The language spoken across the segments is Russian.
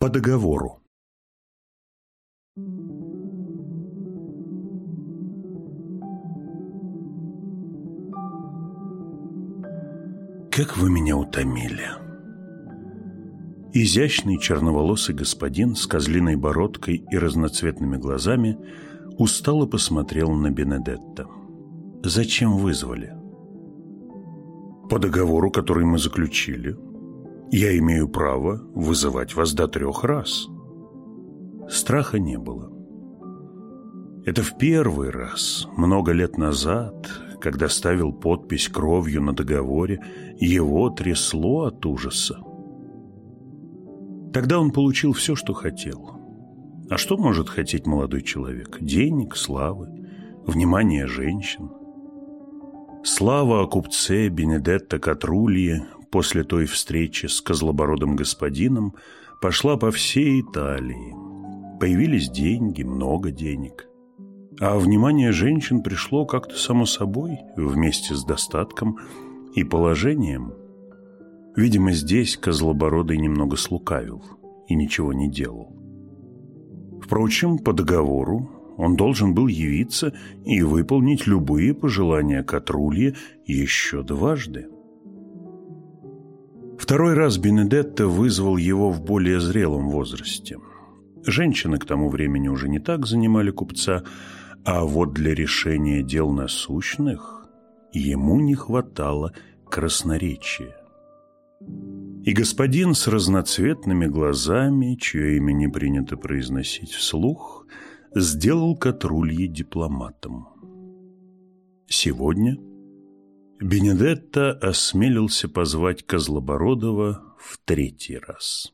По договору. Как вы меня утомили. Изящный черноволосый господин с козлиной бородкой и разноцветными глазами устало посмотрел на Бенедетта. «Зачем вызвали?» «По договору, который мы заключили, я имею право вызывать вас до трех раз». Страха не было. Это в первый раз, много лет назад, когда ставил подпись кровью на договоре, его трясло от ужаса. Тогда он получил все, что хотел. А что может хотеть молодой человек? Денег, славы, внимание женщин. Слава о купце Бенедетто Катрулье после той встречи с козлобородым господином пошла по всей Италии. Появились деньги, много денег. А внимание женщин пришло как-то само собой, вместе с достатком и положением. Видимо, здесь Козлобородый немного слукавил и ничего не делал. Впрочем, по договору он должен был явиться и выполнить любые пожелания Катрулье еще дважды. Второй раз Бенедетто вызвал его в более зрелом возрасте. Женщины к тому времени уже не так занимали купца, а вот для решения дел насущных ему не хватало красноречия. И господин с разноцветными глазами, чье имя не принято произносить вслух, сделал Катрульи дипломатом. Сегодня Бенедетто осмелился позвать Козлобородова в третий раз.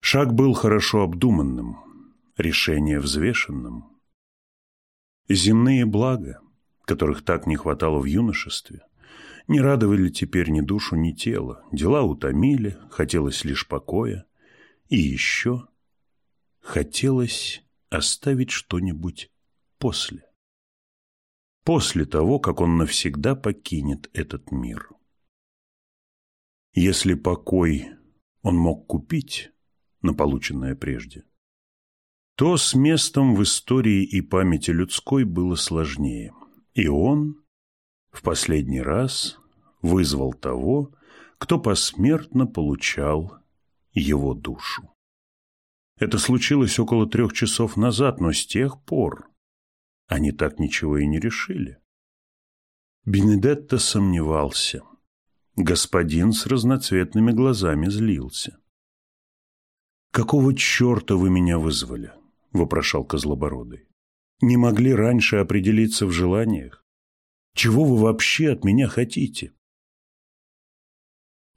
Шаг был хорошо обдуманным, решение взвешенным. Земные блага, которых так не хватало в юношестве, не радовали теперь ни душу, ни тело. Дела утомили, хотелось лишь покоя. И еще хотелось оставить что-нибудь после. После того, как он навсегда покинет этот мир. Если покой он мог купить на полученное прежде, то с местом в истории и памяти людской было сложнее. И он в последний раз вызвал того, кто посмертно получал его душу. Это случилось около трех часов назад, но с тех пор они так ничего и не решили. Бенедетто сомневался. Господин с разноцветными глазами злился. «Какого черта вы меня вызвали?» — вопрошал Козлобородый. «Не могли раньше определиться в желаниях? Чего вы вообще от меня хотите?»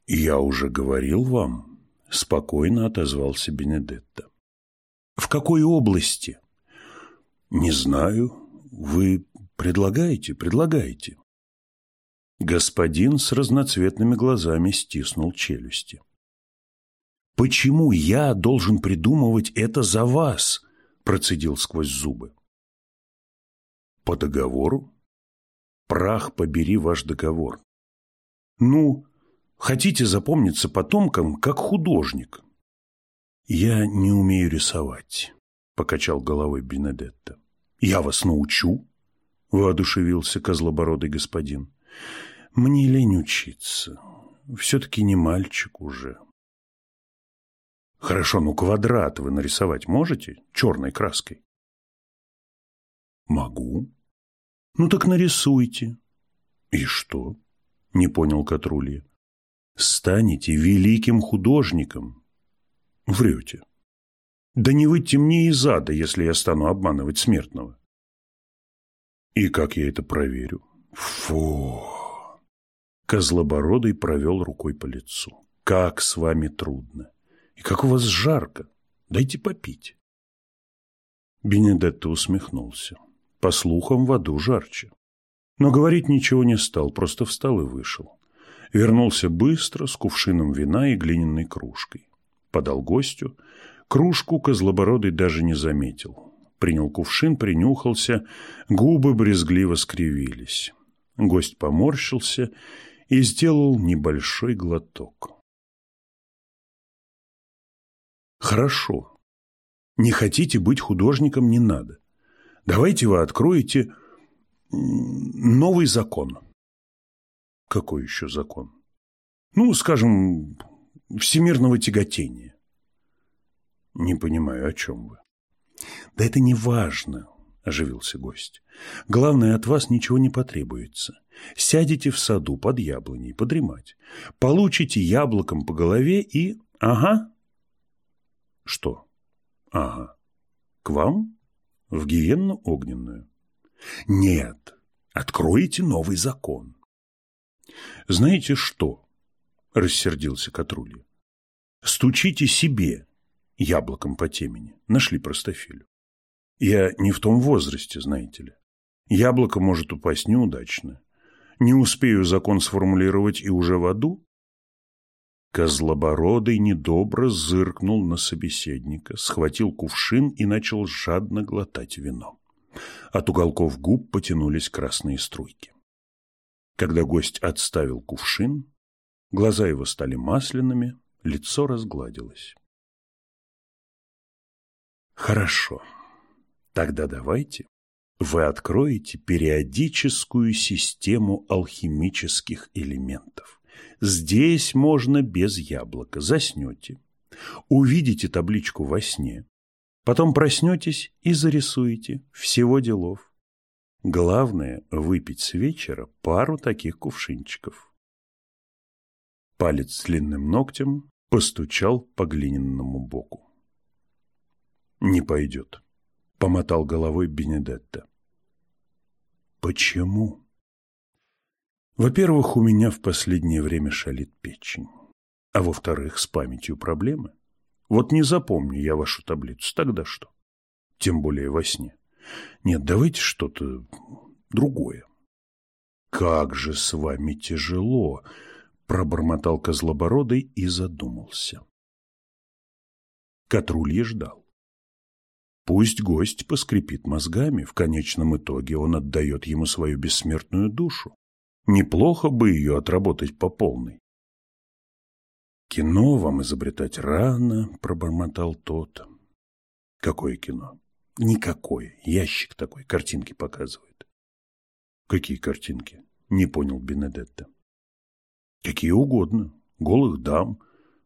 «Я уже говорил вам», — спокойно отозвался Бенедетто. «В какой области?» «Не знаю. Вы предлагаете, предлагаете». Господин с разноцветными глазами стиснул челюсти. «Почему я должен придумывать это за вас?» процедил сквозь зубы. По договору? Прах побери ваш договор. Ну, хотите запомниться потомкам, как художник? Я не умею рисовать, покачал головой Бенедетто. Я вас научу, воодушевился козлобородый господин. Мне лень учиться. Все-таки не мальчик уже. Хорошо, ну квадрат вы нарисовать можете черной краской? Могу. Ну так нарисуйте. И что? Не понял Катрулья. Станете великим художником. Врете. Да не выйти мне из ада, если я стану обманывать смертного. И как я это проверю? Фу! Козлобородый провел рукой по лицу. Как с вами трудно. И как у вас жарко. Дайте попить. Бенедетто усмехнулся. По слухам, в аду жарче. Но говорить ничего не стал, просто встал и вышел. Вернулся быстро, с кувшином вина и глиняной кружкой. Подал гостю. Кружку козлобородый даже не заметил. Принял кувшин, принюхался, губы брезгливо скривились. Гость поморщился и сделал небольшой глоток. Хорошо. Не хотите быть художником, не надо. Давайте вы откроете новый закон. Какой еще закон? Ну, скажем, всемирного тяготения. Не понимаю, о чем вы. Да это не важно, оживился гость. Главное, от вас ничего не потребуется. Сядете в саду под яблоней, подремать. Получите яблоком по голове и... Ага. Что? Ага. К вам? В гиенну огненную? Нет. Откроете новый закон. Знаете что? Рассердился Катрулья. Стучите себе яблоком по темени. Нашли простофилю. Я не в том возрасте, знаете ли. Яблоко может упасть неудачно. Не успею закон сформулировать и уже в аду? Козлобородый недобро зыркнул на собеседника, схватил кувшин и начал жадно глотать вино. От уголков губ потянулись красные струйки. Когда гость отставил кувшин, глаза его стали масляными, лицо разгладилось. Хорошо. Тогда давайте вы откроете периодическую систему алхимических элементов. Здесь можно без яблока. Заснете. Увидите табличку во сне. Потом проснетесь и зарисуете. Всего делов. Главное – выпить с вечера пару таких кувшинчиков. Палец с длинным ногтем постучал по глиняному боку. «Не пойдет», – помотал головой Бенедетта. «Почему?» Во-первых, у меня в последнее время шалит печень. А во-вторых, с памятью проблемы. Вот не запомню я вашу таблицу, тогда что? Тем более во сне. Нет, давайте что-то другое. Как же с вами тяжело, пробормотал Козлобородый и задумался. Катрулье ждал. Пусть гость поскрипит мозгами, в конечном итоге он отдает ему свою бессмертную душу. Неплохо бы ее отработать по полной. «Кино вам изобретать рано», — пробормотал тот. «Какое кино?» «Никакое. Ящик такой, картинки показывает». «Какие картинки?» — не понял Бенедетта. «Какие угодно. Голых дам,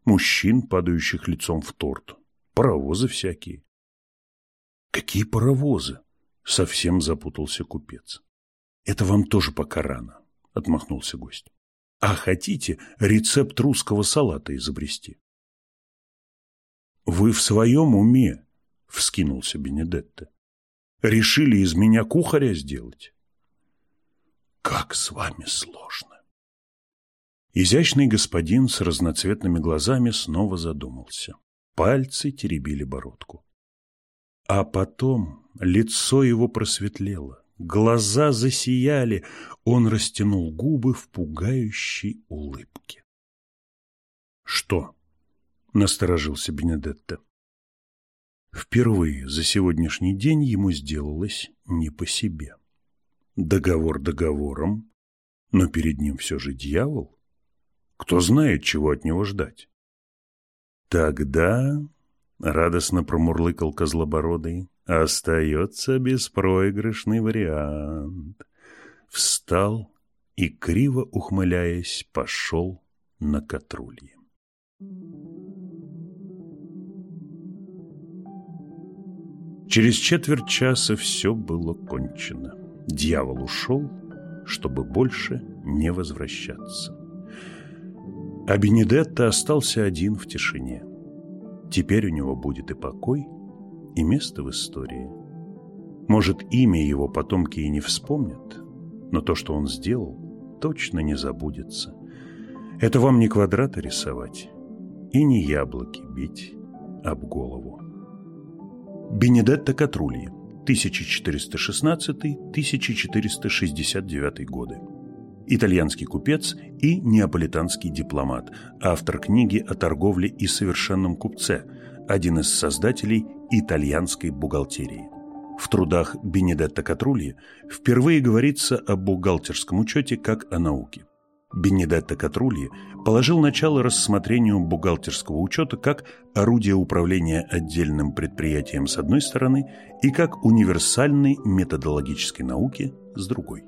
мужчин, падающих лицом в торт, паровозы всякие». «Какие паровозы?» — совсем запутался купец. «Это вам тоже пока рано отмахнулся гость. А хотите рецепт русского салата изобрести? Вы в своем уме, вскинулся Бенедетто. Решили из меня кухаря сделать? Как с вами сложно. Изящный господин с разноцветными глазами снова задумался. Пальцы теребили бородку. А потом лицо его просветлело. Глаза засияли, он растянул губы в пугающей улыбке. «Что?» — насторожился Бенедетто. Впервые за сегодняшний день ему сделалось не по себе. Договор договором, но перед ним все же дьявол. Кто знает, чего от него ждать? Тогда, — радостно промурлыкал Козлобородый, Остается беспроигрышный вариант. Встал и, криво ухмыляясь, пошел на катрулье. Через четверть часа все было кончено. Дьявол ушел, чтобы больше не возвращаться. А Бенедетто остался один в тишине. Теперь у него будет и покой, и место в истории. Может, имя его потомки и не вспомнят, но то, что он сделал, точно не забудется. Это вам не квадраты рисовать и не яблоки бить об голову. Бенедетто Катрульи, 1416-1469 годы. Итальянский купец и неаполитанский дипломат, автор книги о торговле и совершенном купце, один из создателей итальянской бухгалтерии. В трудах Бенедетто Катрульи впервые говорится о бухгалтерском учете как о науке. Бенедетто Катрульи положил начало рассмотрению бухгалтерского учета как орудия управления отдельным предприятием с одной стороны и как универсальной методологической науки с другой.